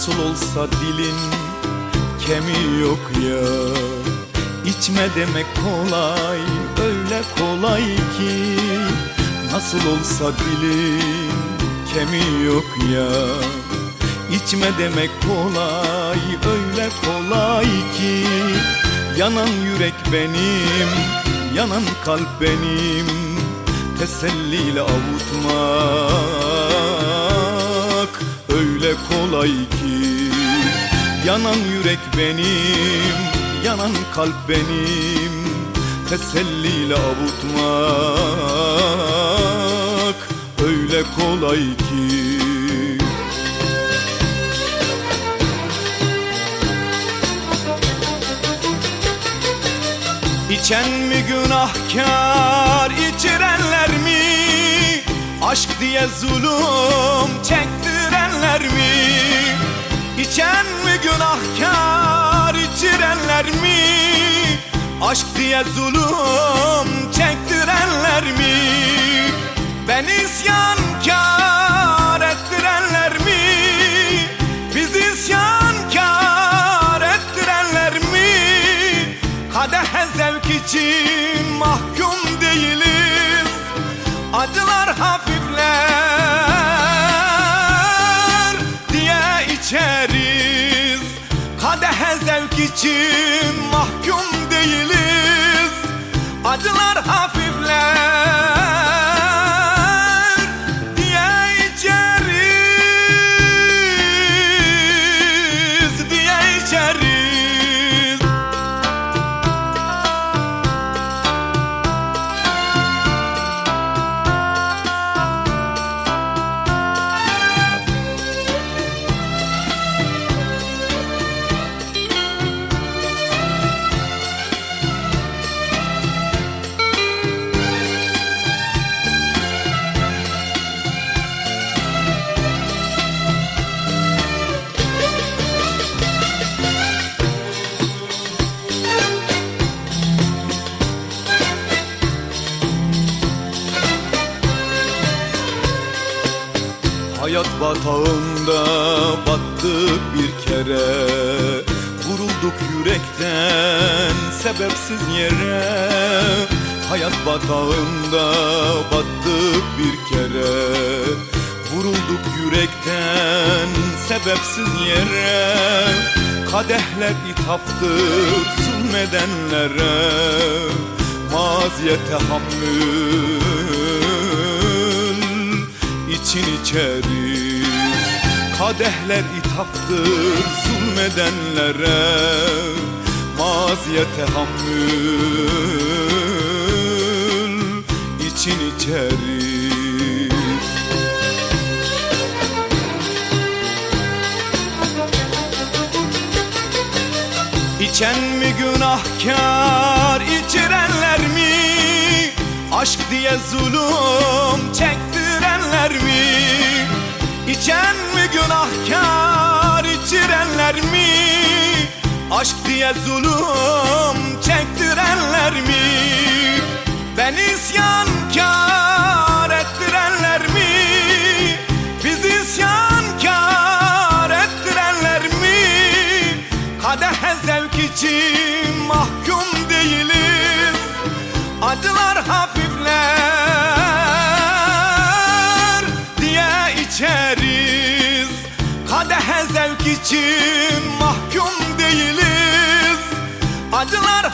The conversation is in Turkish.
Nasıl olsa dilin kemiği yok ya. İçme demek kolay öyle kolay ki Nasıl olsa dilin kemiği yok ya. İçme demek kolay öyle kolay ki Yanan yürek benim, yanan kalp benim. Teselliyle avutmak öyle kolay ki. Yanan yürek benim, yanan kalp benim. Teselliyle avutmak öyle kolay ki. İçen mi günahkar içirenler mi? Aşk diye zulüm çektirenler mi? İçen mi günahkar içirenler mi? Aşk diye zulüm çektirenler mi? Ben isyankar için mahkum değiliz. Acılar hafifler Hayat batağında battık bir kere. Vurulduk yürekten sebepsiz yere. Hayat batağında battık bir kere. Vurulduk yürekten sebepsiz yere. Kadehler ithaftır zulmedenlere. Maziye tahammül için içeriz. Kadehler ithaftır zulmedenlere. Maziye tahammül için içeriz. İçen mi günahkar içirenler mi? Aşk diye zulüm çektirenler mi? İçen mi günahkar içirenler mi? Aşk diye zulüm çektirenler mi? Ben isyankar için mahkum değiliz. Acılar